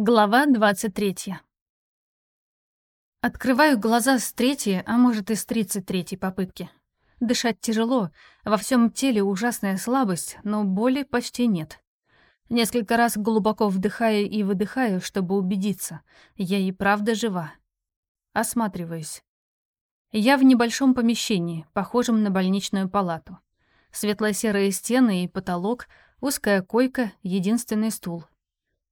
Глава 23. Открываю глаза с третьей, а может и с тридцать третьей попытки. Дышать тяжело, во всем теле ужасная слабость, но боли почти нет. Несколько раз глубоко вдыхаю и выдыхаю, чтобы убедиться, я и правда жива. Осматриваюсь. Я в небольшом помещении, похожем на больничную палату. Светло-серые стены и потолок, узкая койка, единственный стул —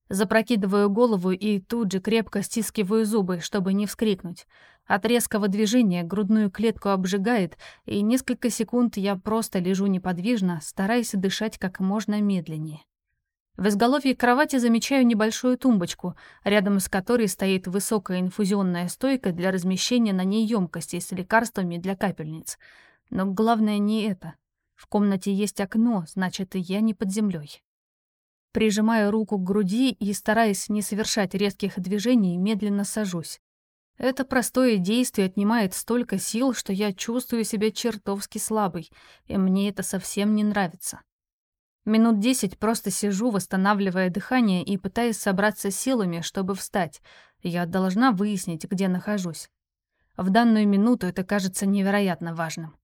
Запрокидываю голову и тут же крепко стискиваю зубы, чтобы не вскрикнуть. От резкого движения грудную клетку обжигает, и несколько секунд я просто лежу неподвижно, стараясь дышать как можно медленнее. В изголовье кровати замечаю небольшую тумбочку, рядом с которой стоит высокая инфузионная стойка для размещения на ней емкостей с лекарствами для капельниц. Но главное не это. В комнате есть окно, значит, я не под землей. Прижимаю руку к груди и, стараясь не совершать резких движений, медленно сажусь. Это простое действие отнимает столько сил, что я чувствую себя чертовски слабой, и мне это совсем не нравится. Минут десять просто сижу, восстанавливая дыхание и пытаясь собраться силами, чтобы встать. Я должна выяснить, где нахожусь. В данную минуту это кажется невероятно важным.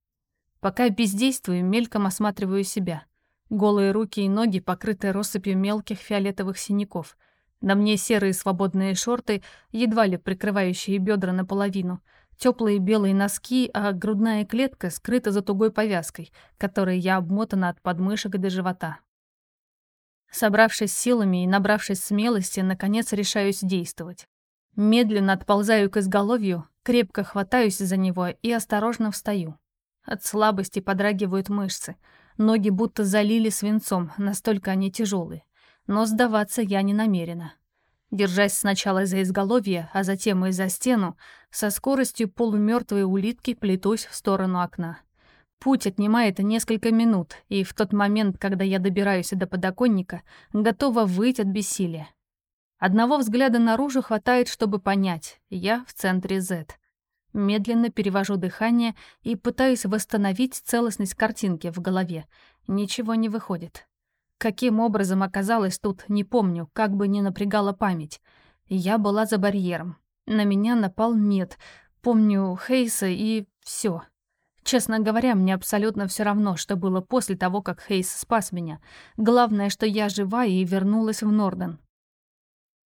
Пока бездействую, мельком осматриваю себя. Голые руки и ноги покрыты россыпью мелких фиолетовых синяков. На мне серые свободные шорты, едва ли прикрывающие бедра наполовину, теплые белые носки, а грудная клетка скрыта за тугой повязкой, которой я обмотана от подмышек до живота. Собравшись силами и набравшись смелости, наконец решаюсь действовать. Медленно отползаю к изголовью, крепко хватаюсь за него и осторожно встаю. От слабости подрагивают мышцы — Ноги будто залили свинцом, настолько они тяжелые. Но сдаваться я не намерена. Держась сначала за изголовье, а затем и за стену, со скоростью полумертвой улитки плетусь в сторону окна. Путь отнимает несколько минут, и в тот момент, когда я добираюсь до подоконника, готова выйти от бессилия. Одного взгляда наружу хватает, чтобы понять, я в центре Z. Медленно перевожу дыхание и пытаюсь восстановить целостность картинки в голове. Ничего не выходит. Каким образом оказалось тут, не помню, как бы ни напрягала память. Я была за барьером. На меня напал мед. Помню Хейса и все. Честно говоря, мне абсолютно все равно, что было после того, как Хейс спас меня. Главное, что я жива и вернулась в Норден.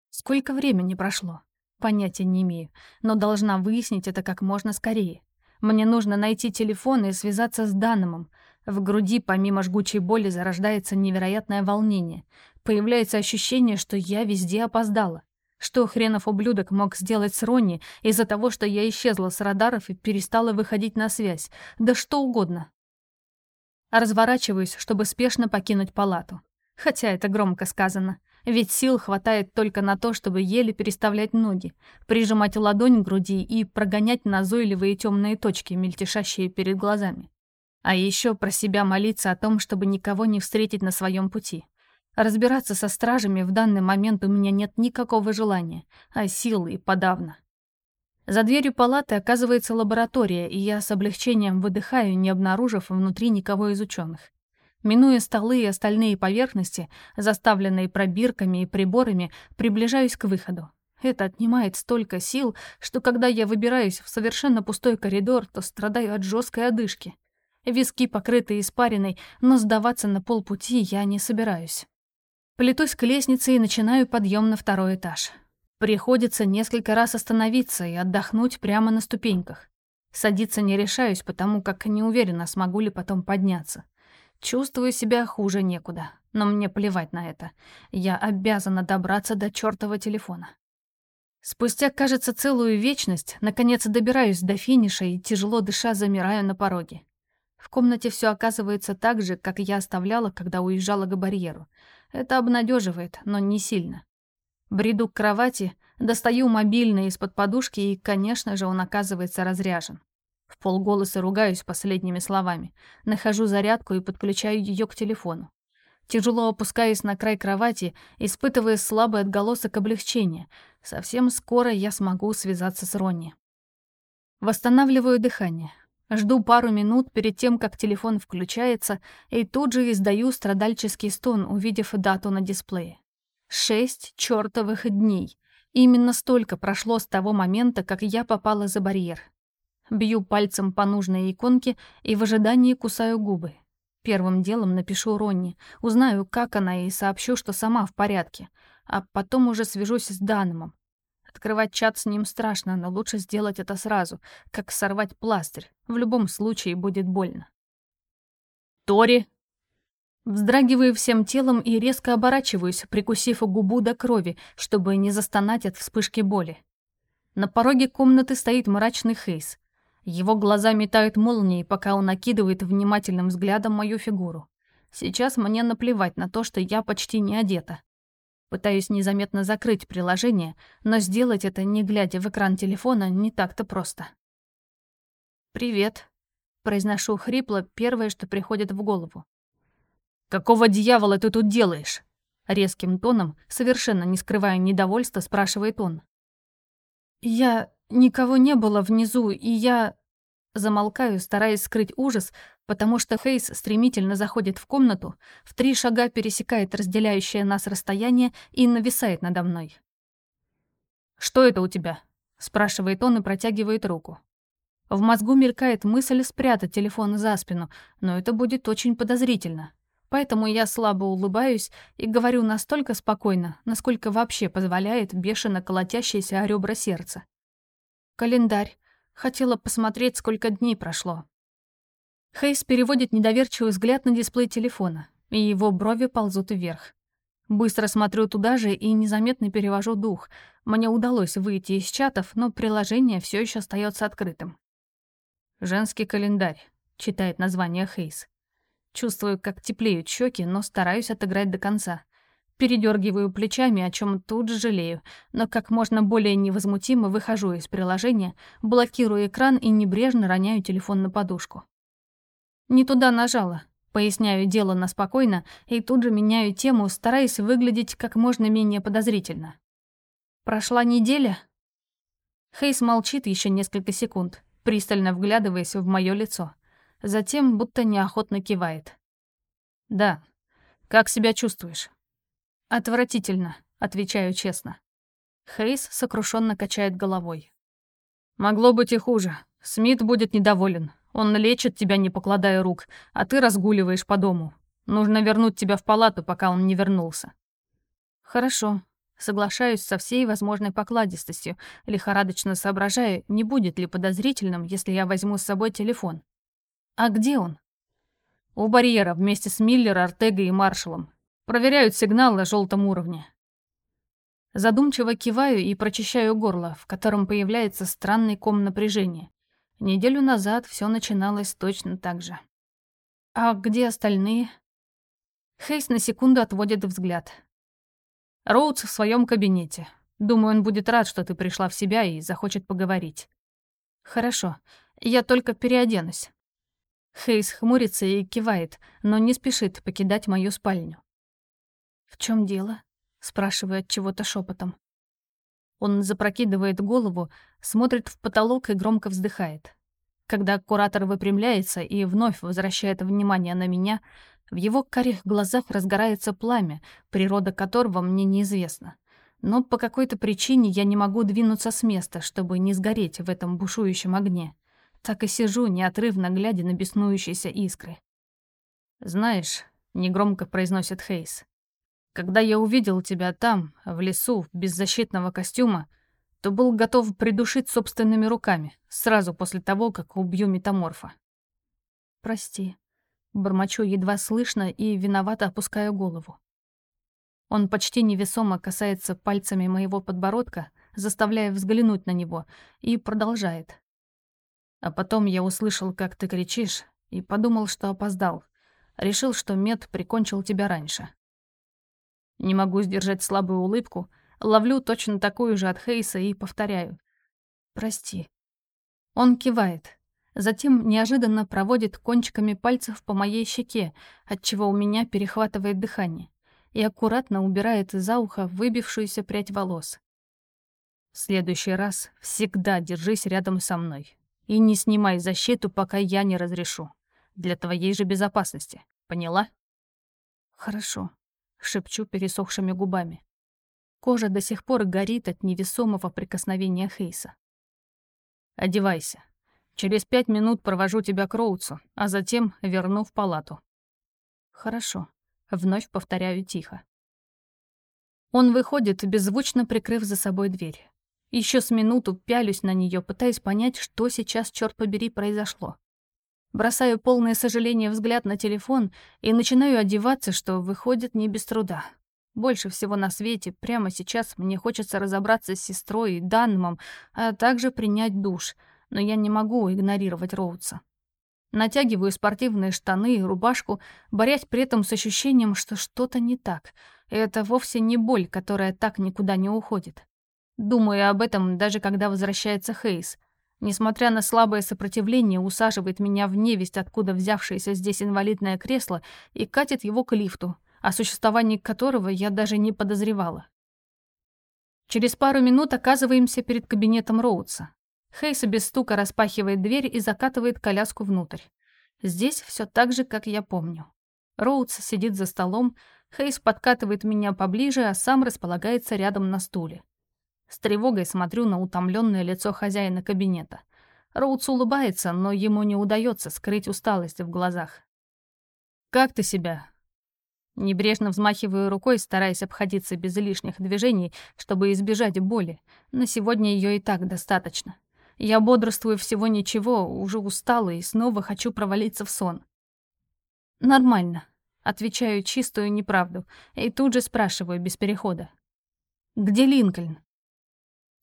Сколько времени прошло? Понятия не имею, но должна выяснить это как можно скорее. Мне нужно найти телефон и связаться с Даномом. В груди, помимо жгучей боли, зарождается невероятное волнение. Появляется ощущение, что я везде опоздала. Что хренов ублюдок мог сделать с Ронни из-за того, что я исчезла с радаров и перестала выходить на связь? Да что угодно. Разворачиваюсь, чтобы спешно покинуть палату. Хотя это громко сказано. Ведь сил хватает только на то, чтобы еле переставлять ноги, прижимать ладонь к груди и прогонять назойливые темные точки, мельтешащие перед глазами. А еще про себя молиться о том, чтобы никого не встретить на своем пути. Разбираться со стражами в данный момент у меня нет никакого желания, а сил и подавно. За дверью палаты оказывается лаборатория, и я с облегчением выдыхаю, не обнаружив внутри никого из ученых. Минуя столы и остальные поверхности, заставленные пробирками и приборами, приближаюсь к выходу. Это отнимает столько сил, что когда я выбираюсь в совершенно пустой коридор, то страдаю от жесткой одышки. Виски покрыты испариной, но сдаваться на полпути я не собираюсь. Плетусь к лестнице и начинаю подъем на второй этаж. Приходится несколько раз остановиться и отдохнуть прямо на ступеньках. Садиться не решаюсь, потому как не уверена, смогу ли потом подняться. Чувствую себя хуже некуда, но мне плевать на это. Я обязана добраться до чёртова телефона. Спустя, кажется, целую вечность, наконец добираюсь до финиша и, тяжело дыша, замираю на пороге. В комнате все оказывается так же, как я оставляла, когда уезжала к барьеру. Это обнадеживает, но не сильно. Бреду к кровати, достаю мобильный из-под подушки, и, конечно же, он оказывается разряжен. В полголоса ругаюсь последними словами. Нахожу зарядку и подключаю ее к телефону. Тяжело опускаюсь на край кровати, испытывая слабый отголосок облегчения. Совсем скоро я смогу связаться с Ронни. Восстанавливаю дыхание. Жду пару минут перед тем, как телефон включается, и тут же издаю страдальческий стон, увидев дату на дисплее. Шесть чертовых дней. Именно столько прошло с того момента, как я попала за барьер. Бью пальцем по нужной иконке и в ожидании кусаю губы. Первым делом напишу Ронни, узнаю, как она, и сообщу, что сама в порядке. А потом уже свяжусь с Даномом. Открывать чат с ним страшно, но лучше сделать это сразу, как сорвать пластырь. В любом случае будет больно. «Тори!» Вздрагиваю всем телом и резко оборачиваюсь, прикусив губу до крови, чтобы не застонать от вспышки боли. На пороге комнаты стоит мрачный Хейс. Его глаза метают молнии, пока он накидывает внимательным взглядом мою фигуру. Сейчас мне наплевать на то, что я почти не одета. Пытаюсь незаметно закрыть приложение, но сделать это, не глядя в экран телефона, не так-то просто. «Привет», — произношу хрипло первое, что приходит в голову. «Какого дьявола ты тут делаешь?» Резким тоном, совершенно не скрывая недовольства, спрашивает он. «Я... Никого не было внизу, и я...» Замолкаю, стараясь скрыть ужас, потому что Хейс стремительно заходит в комнату, в три шага пересекает разделяющее нас расстояние и нависает надо мной. «Что это у тебя?» — спрашивает он и протягивает руку. В мозгу мелькает мысль спрятать телефон за спину, но это будет очень подозрительно. Поэтому я слабо улыбаюсь и говорю настолько спокойно, насколько вообще позволяет бешено колотящееся о ребра сердце. Календарь. Хотела посмотреть, сколько дней прошло. Хейс переводит недоверчивый взгляд на дисплей телефона, и его брови ползут вверх. Быстро смотрю туда же и незаметно перевожу дух. Мне удалось выйти из чатов, но приложение все еще остается открытым. «Женский календарь», — читает название Хейс. Чувствую, как теплеют щеки, но стараюсь отыграть до конца. Передергиваю плечами, о чем тут жалею, но как можно более невозмутимо выхожу из приложения, блокирую экран и небрежно роняю телефон на подушку. Не туда нажала. Поясняю дело на спокойно и тут же меняю тему, стараясь выглядеть как можно менее подозрительно. Прошла неделя? Хейс молчит еще несколько секунд, пристально вглядываясь в мое лицо. Затем будто неохотно кивает. «Да. Как себя чувствуешь?» «Отвратительно», — отвечаю честно. Хейс сокрушенно качает головой. «Могло быть и хуже. Смит будет недоволен. Он лечит тебя, не покладая рук, а ты разгуливаешь по дому. Нужно вернуть тебя в палату, пока он не вернулся». «Хорошо», Соглашаюсь со всей возможной покладистостью, лихорадочно соображая, не будет ли подозрительным, если я возьму с собой телефон. А где он? У барьера вместе с Миллер, Артегой и Маршалом. Проверяют сигнал на желтом уровне. Задумчиво киваю и прочищаю горло, в котором появляется странный ком напряжения. Неделю назад все начиналось точно так же. А где остальные? Хейс на секунду отводит взгляд. Роудс в своем кабинете. Думаю, он будет рад, что ты пришла в себя и захочет поговорить. Хорошо, я только переоденусь. Хейс хмурится и кивает, но не спешит покидать мою спальню. «В чем дело?» — спрашивает чего-то шепотом. Он запрокидывает голову, смотрит в потолок и громко вздыхает. Когда куратор выпрямляется и вновь возвращает внимание на меня, в его карих глазах разгорается пламя, природа которого мне неизвестна. Но по какой-то причине я не могу двинуться с места, чтобы не сгореть в этом бушующем огне. Так и сижу, неотрывно глядя на беснующиеся искры. «Знаешь», — негромко произносит Хейс, «когда я увидел тебя там, в лесу, без защитного костюма, то был готов придушить собственными руками, сразу после того, как убью метаморфа». «Прости», — бормочу едва слышно и виновато опускаю голову. Он почти невесомо касается пальцами моего подбородка, заставляя взглянуть на него, и продолжает. А потом я услышал, как ты кричишь, и подумал, что опоздал. Решил, что мед прикончил тебя раньше. Не могу сдержать слабую улыбку, ловлю точно такую же от Хейса и повторяю. «Прости». Он кивает, затем неожиданно проводит кончиками пальцев по моей щеке, отчего у меня перехватывает дыхание, и аккуратно убирает за ухо выбившуюся прядь волос. В следующий раз всегда держись рядом со мной. И не снимай защиту, пока я не разрешу. Для твоей же безопасности. Поняла? Хорошо. Шепчу пересохшими губами. Кожа до сих пор горит от невесомого прикосновения Хейса. «Одевайся. Через пять минут провожу тебя к Роуцу, а затем верну в палату». «Хорошо», — вновь повторяю тихо. Он выходит, беззвучно прикрыв за собой дверь. Еще с минуту пялюсь на нее, пытаясь понять, что сейчас, черт побери, произошло. Бросаю полное сожаление взгляд на телефон и начинаю одеваться, что выходит не без труда. Больше всего на свете прямо сейчас мне хочется разобраться с сестрой и Данмом, а также принять душ, но я не могу игнорировать Роудса. Натягиваю спортивные штаны и рубашку, борясь при этом с ощущением, что что-то не так. Это вовсе не боль, которая так никуда не уходит. Думаю об этом даже когда возвращается Хейс. Несмотря на слабое сопротивление, усаживает меня в невесть, откуда взявшееся здесь инвалидное кресло, и катит его к лифту, о существовании которого я даже не подозревала. Через пару минут оказываемся перед кабинетом Роудса. Хейс без стука распахивает дверь и закатывает коляску внутрь. Здесь все так же, как я помню. Роудс сидит за столом, Хейс подкатывает меня поближе, а сам располагается рядом на стуле. С тревогой смотрю на утомленное лицо хозяина кабинета. Роудс улыбается, но ему не удается скрыть усталость в глазах. «Как ты себя?» Небрежно взмахиваю рукой, стараясь обходиться без лишних движений, чтобы избежать боли. На сегодня ее и так достаточно. Я бодрствую всего ничего, уже устала и снова хочу провалиться в сон. «Нормально», — отвечаю чистую неправду, и тут же спрашиваю без перехода. «Где Линкольн?»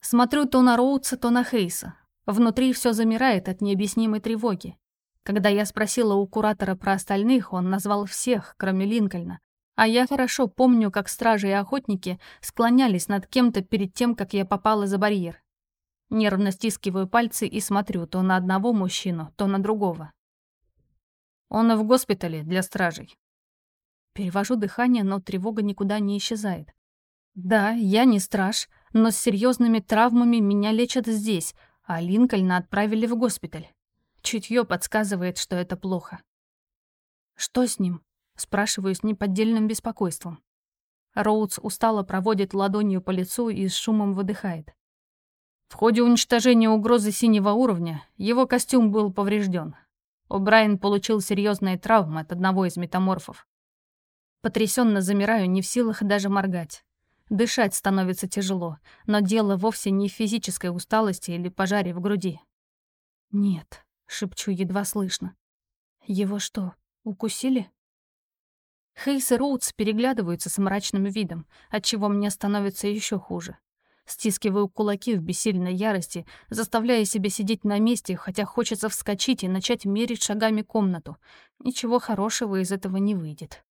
Смотрю то на Роудса, то на Хейса. Внутри все замирает от необъяснимой тревоги. Когда я спросила у куратора про остальных, он назвал всех, кроме Линкольна. А я хорошо помню, как стражи и охотники склонялись над кем-то перед тем, как я попала за барьер. Нервно стискиваю пальцы и смотрю то на одного мужчину, то на другого. Он в госпитале для стражей. Перевожу дыхание, но тревога никуда не исчезает. Да, я не страж, но с серьезными травмами меня лечат здесь, а Линкольна отправили в госпиталь. Чутье подсказывает, что это плохо. «Что с ним?» — спрашиваю с неподдельным беспокойством. Роудс устало проводит ладонью по лицу и с шумом выдыхает. В ходе уничтожения угрозы синего уровня его костюм был поврежден. О'Брайен получил серьезные травмы от одного из метаморфов. Потрясенно замираю, не в силах даже моргать. Дышать становится тяжело, но дело вовсе не в физической усталости или пожаре в груди. «Нет», — шепчу едва слышно. «Его что, укусили?» Хейс и Роудс переглядываются с мрачным видом, отчего мне становится еще хуже. Стискиваю кулаки в бессильной ярости, заставляя себя сидеть на месте, хотя хочется вскочить и начать мерить шагами комнату. Ничего хорошего из этого не выйдет.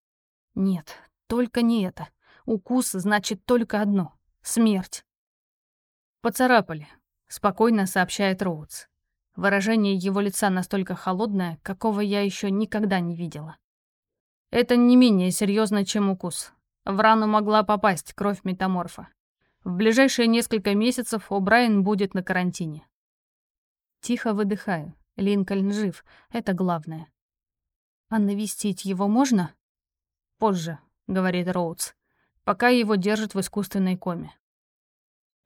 Нет, только не это. Укус значит только одно — смерть. «Поцарапали», — спокойно сообщает Роудс. Выражение его лица настолько холодное, какого я еще никогда не видела. Это не менее серьезно, чем укус. В рану могла попасть кровь метаморфа. В ближайшие несколько месяцев О'Брайен будет на карантине. Тихо выдыхаю. Линкольн жив, это главное. А навестить его можно? Позже, говорит Роудс пока его держат в искусственной коме.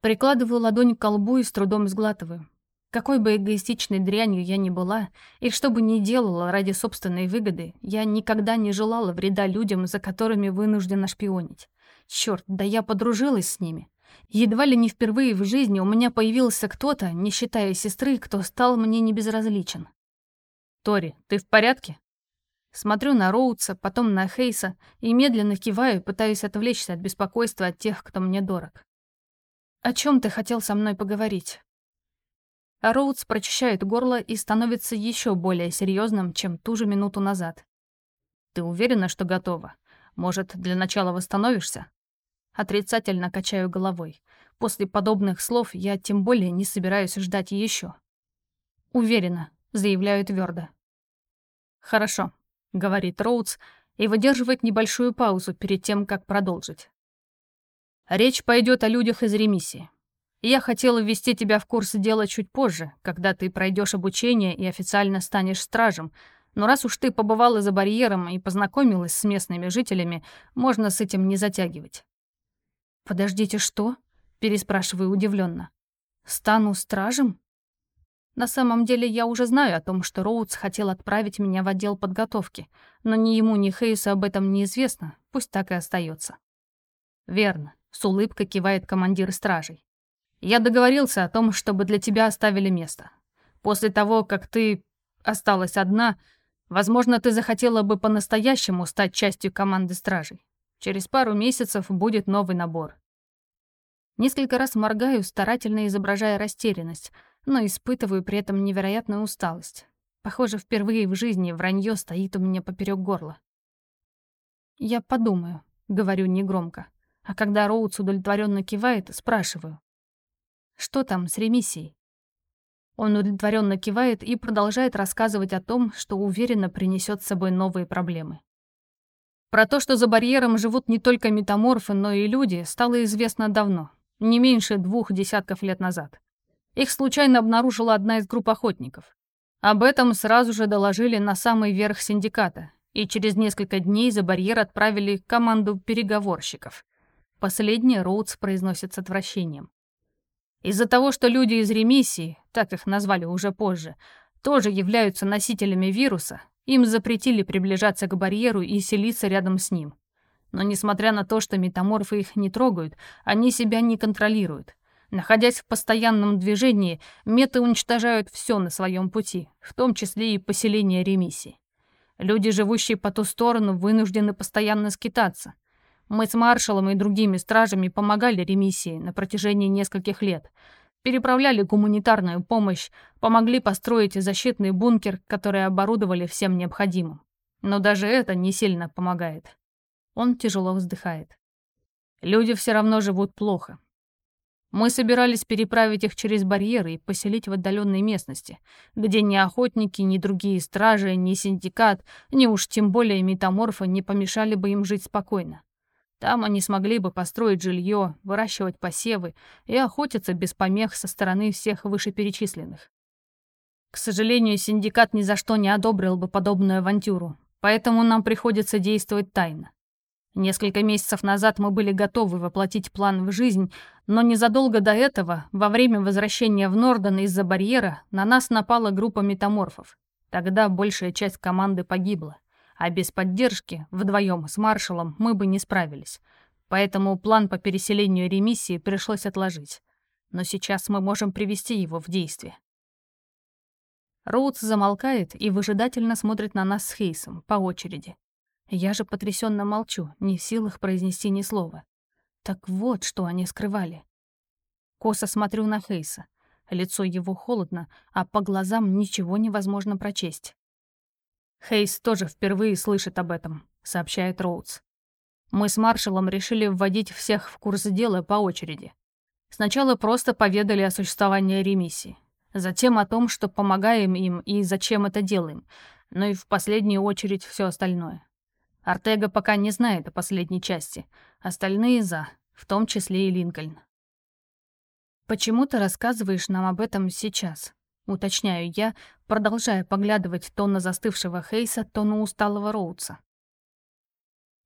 Прикладываю ладонь к колбу и с трудом сглатываю. Какой бы эгоистичной дрянью я ни была, и что бы ни делала ради собственной выгоды, я никогда не желала вреда людям, за которыми вынуждена шпионить. Черт, да я подружилась с ними. Едва ли не впервые в жизни у меня появился кто-то, не считая сестры, кто стал мне небезразличен. «Тори, ты в порядке?» Смотрю на Роудса, потом на Хейса и медленно киваю, пытаюсь отвлечься от беспокойства от тех, кто мне дорог. «О чем ты хотел со мной поговорить?» А Роудс прочищает горло и становится еще более серьезным, чем ту же минуту назад. «Ты уверена, что готова? Может, для начала восстановишься?» Отрицательно качаю головой. После подобных слов я тем более не собираюсь ждать еще. «Уверена», — заявляю твердо. «Хорошо», — говорит Роудс и выдерживает небольшую паузу перед тем, как продолжить. «Речь пойдет о людях из ремиссии. Я хотела ввести тебя в курс дела чуть позже, когда ты пройдешь обучение и официально станешь стражем, но раз уж ты побывала за барьером и познакомилась с местными жителями, можно с этим не затягивать. «Подождите, что?» — переспрашиваю удивленно. «Стану стражем?» На самом деле я уже знаю о том, что Роудс хотел отправить меня в отдел подготовки, но ни ему, ни Хейсу об этом неизвестно, пусть так и остается. «Верно», — с улыбкой кивает командир стражей. «Я договорился о том, чтобы для тебя оставили место. После того, как ты осталась одна, возможно, ты захотела бы по-настоящему стать частью команды стражей. Через пару месяцев будет новый набор». Несколько раз моргаю, старательно изображая растерянность — но испытываю при этом невероятную усталость. Похоже, впервые в жизни вранье стоит у меня поперек горла. «Я подумаю», — говорю негромко, а когда Роудс удовлетворенно кивает, спрашиваю. «Что там с ремиссией?» Он удовлетворенно кивает и продолжает рассказывать о том, что уверенно принесет с собой новые проблемы. Про то, что за барьером живут не только метаморфы, но и люди, стало известно давно, не меньше двух десятков лет назад. Их случайно обнаружила одна из групп охотников. Об этом сразу же доложили на самый верх синдиката, и через несколько дней за барьер отправили команду переговорщиков. Последнее Роудс произносит с отвращением. Из-за того, что люди из ремиссии, так их назвали уже позже, тоже являются носителями вируса, им запретили приближаться к барьеру и селиться рядом с ним. Но несмотря на то, что метаморфы их не трогают, они себя не контролируют. Находясь в постоянном движении, меты уничтожают все на своем пути, в том числе и поселение ремиссии. Люди, живущие по ту сторону, вынуждены постоянно скитаться. Мы с маршалом и другими стражами помогали ремиссии на протяжении нескольких лет. Переправляли гуманитарную помощь, помогли построить защитный бункер, который оборудовали всем необходимым. Но даже это не сильно помогает. Он тяжело вздыхает. Люди все равно живут плохо. Мы собирались переправить их через барьеры и поселить в отдаленной местности, где ни охотники, ни другие стражи, ни синдикат, ни уж тем более метаморфы не помешали бы им жить спокойно. Там они смогли бы построить жилье, выращивать посевы и охотиться без помех со стороны всех вышеперечисленных. К сожалению, синдикат ни за что не одобрил бы подобную авантюру, поэтому нам приходится действовать тайно. Несколько месяцев назад мы были готовы воплотить план в жизнь, но незадолго до этого, во время возвращения в Норден из-за барьера, на нас напала группа метаморфов. Тогда большая часть команды погибла, а без поддержки, вдвоем с маршалом, мы бы не справились. Поэтому план по переселению ремиссии пришлось отложить. Но сейчас мы можем привести его в действие. Роудс замолкает и выжидательно смотрит на нас с Хейсом по очереди. Я же потрясенно молчу, не в силах произнести ни слова. Так вот, что они скрывали. Косо смотрю на Хейса. Лицо его холодно, а по глазам ничего невозможно прочесть. Хейс тоже впервые слышит об этом, сообщает Роудс. Мы с маршалом решили вводить всех в курс дела по очереди. Сначала просто поведали о существовании ремиссии, затем о том, что помогаем им и зачем это делаем, ну и в последнюю очередь все остальное. Артега пока не знает о последней части. Остальные за, в том числе и Линкольн. «Почему ты рассказываешь нам об этом сейчас?» Уточняю я, продолжая поглядывать то на застывшего Хейса, то на усталого Роудса.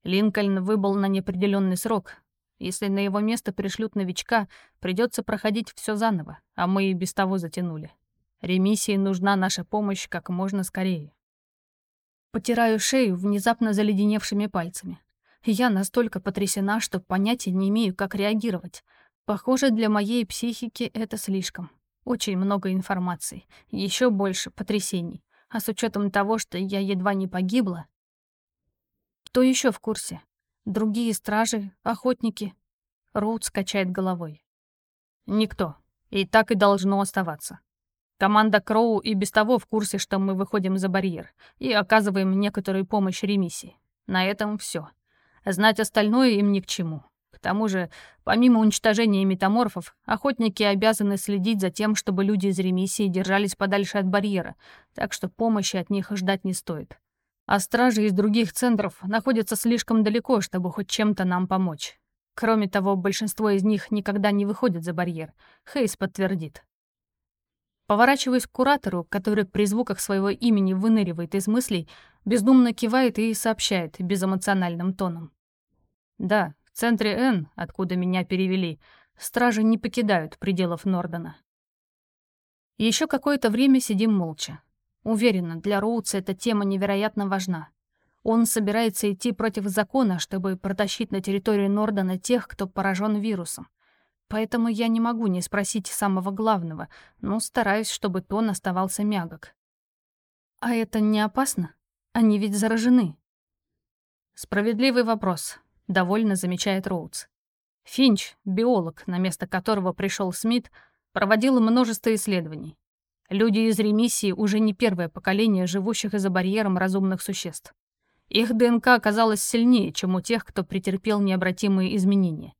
Линкольн выбыл на неопределенный срок. Если на его место пришлют новичка, придется проходить все заново, а мы и без того затянули. Ремиссии нужна наша помощь как можно скорее. Потираю шею внезапно заледеневшими пальцами. Я настолько потрясена, что понятия не имею, как реагировать. Похоже, для моей психики это слишком. Очень много информации, еще больше потрясений. А с учетом того, что я едва не погибла... Кто еще в курсе? Другие стражи, охотники? Роуд скачает головой. Никто. И так и должно оставаться. Команда Кроу и без того в курсе, что мы выходим за барьер и оказываем некоторую помощь ремиссии. На этом все. Знать остальное им ни к чему. К тому же, помимо уничтожения метаморфов, охотники обязаны следить за тем, чтобы люди из ремиссии держались подальше от барьера, так что помощи от них ждать не стоит. А стражи из других центров находятся слишком далеко, чтобы хоть чем-то нам помочь. Кроме того, большинство из них никогда не выходит за барьер. Хейс подтвердит. Поворачиваясь к куратору, который при звуках своего имени выныривает из мыслей, бездумно кивает и сообщает безэмоциональным тоном. Да, в центре Н, откуда меня перевели, стражи не покидают пределов Нордена. Еще какое-то время сидим молча. Уверена, для Роудса эта тема невероятно важна. Он собирается идти против закона, чтобы протащить на территорию Нордена тех, кто поражен вирусом. Поэтому я не могу не спросить самого главного, но стараюсь, чтобы тон оставался мягок. А это не опасно? Они ведь заражены. Справедливый вопрос, довольно замечает Роудс. Финч, биолог, на место которого пришел Смит, проводил множество исследований. Люди из ремиссии уже не первое поколение живущих за барьером разумных существ. Их ДНК оказалась сильнее, чем у тех, кто претерпел необратимые изменения.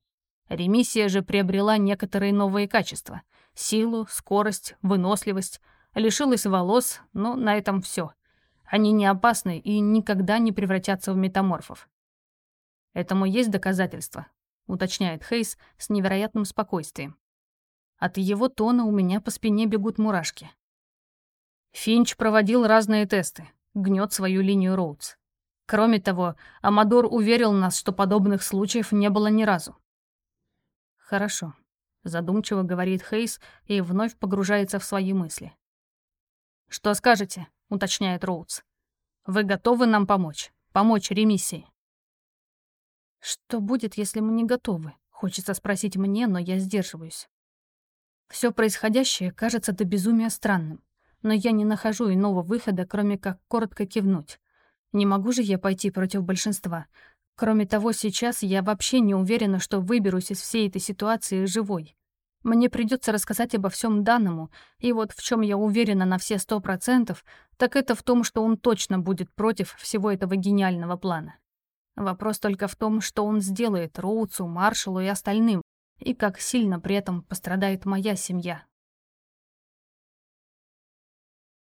Ремиссия же приобрела некоторые новые качества — силу, скорость, выносливость, лишилась волос, но на этом все. Они не опасны и никогда не превратятся в метаморфов. Этому есть доказательства, уточняет Хейс с невероятным спокойствием. От его тона у меня по спине бегут мурашки. Финч проводил разные тесты, гнет свою линию Роудс. Кроме того, Амадор уверил нас, что подобных случаев не было ни разу. «Хорошо», — задумчиво говорит Хейс и вновь погружается в свои мысли. «Что скажете?» — уточняет Роудс. «Вы готовы нам помочь? Помочь ремиссии?» «Что будет, если мы не готовы?» — хочется спросить мне, но я сдерживаюсь. Все происходящее кажется до безумия странным, но я не нахожу иного выхода, кроме как коротко кивнуть. Не могу же я пойти против большинства, Кроме того, сейчас я вообще не уверена, что выберусь из всей этой ситуации живой. Мне придется рассказать обо всем данному, и вот в чем я уверена на все сто процентов, так это в том, что он точно будет против всего этого гениального плана. Вопрос только в том, что он сделает Роуцу, Маршалу и остальным, и как сильно при этом пострадает моя семья,